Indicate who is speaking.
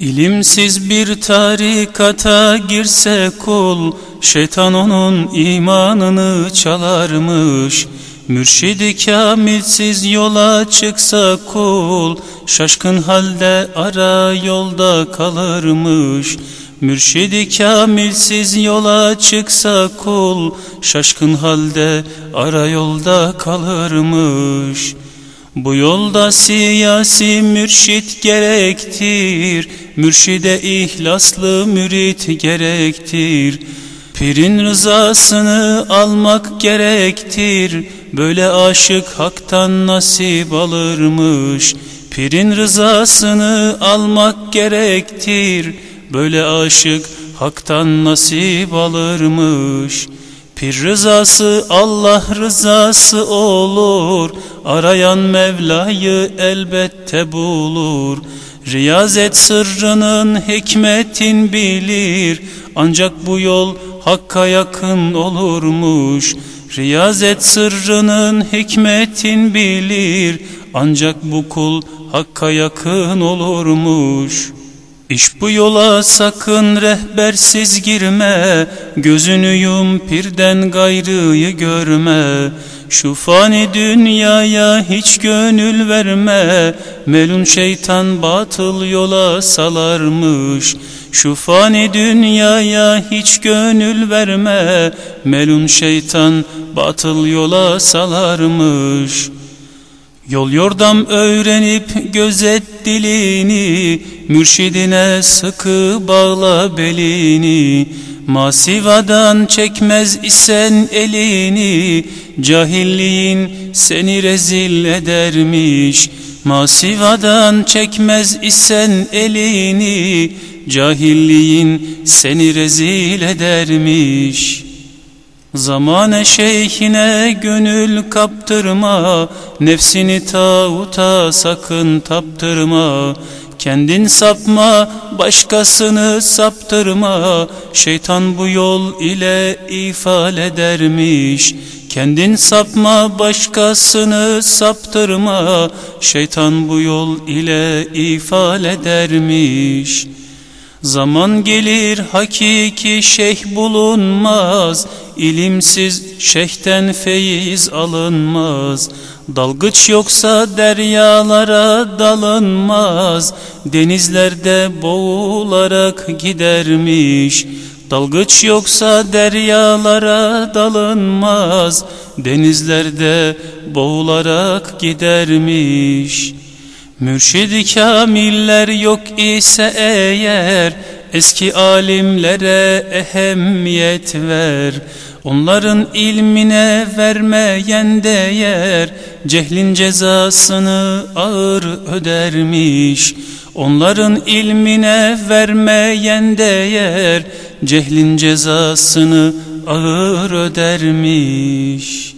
Speaker 1: İlimsiz bir tarikata girse kul Şeytan onun imanını çalarmış. Mürşidi kamilsiz yola çıksa kul Şaşkın halde ara yolda kalırmış. Mürşidi kamilsiz yola çıksa kul Şaşkın halde ara yolda kalırmış bu yolda siyasi mürşit gerektir Mürşide ihlaslı mürit gerektir. Pirin rızasını almak gerektir Böyle aşık haktan nasip alırmış. Pirin rızasını almak gerektir Böyle aşık haktan nasip alırmış Pir rızası Allah rızası olur. Arayan Mevla'yı elbette bulur. Riyazet sırrının hikmetin bilir. Ancak bu yol Hakka yakın olurmuş. Riyazet sırrının hikmetin bilir. Ancak bu kul Hakka yakın olurmuş İş bu yola sakın rehbersiz girme. Gözünü yum pirden gayrıyı görme. Şu fani dünyaya hiç gönül verme. Melun şeytan batıl yola salarmış. Şu fani dünyaya hiç gönül verme. Melun şeytan batıl yola salarmış Yol yordam öğrenip gözet dilini Mürşidine sıkı bağla belini. Masivadan çekmez isen elini Cahilliğin seni rezil edermiş. Masivadan çekmez isen elini Cahilliğin seni rezil edermiş Zamane şeyhine gönül kaptırma Nefsini tağuta sakın taptırma. Kendin sapma başkasını saptırma. Şeytan bu yol ile ifade edermiş. Kendin sapma başkasını saptırma. Şeytan bu yol ile ifade edermiş Zaman gelir hakiki şeyh bulunmaz İlimsiz şeyhten feyiz alınmaz. Dalgıç yoksa deryalara dalınmaz Denizlerde boğularak gidermiş. Dalgıç yoksa deryalara dalınmaz Denizlerde boğularak gidermiş Mürşid-i kamiller yok ise eğer Eski alimlere ehemmiyet ver. Onların ilmine vermeyen değer Cehlin cezasını ağır ödermiş. Onların ilmine vermeyen değer Cehlin cezasını ağır ödermiş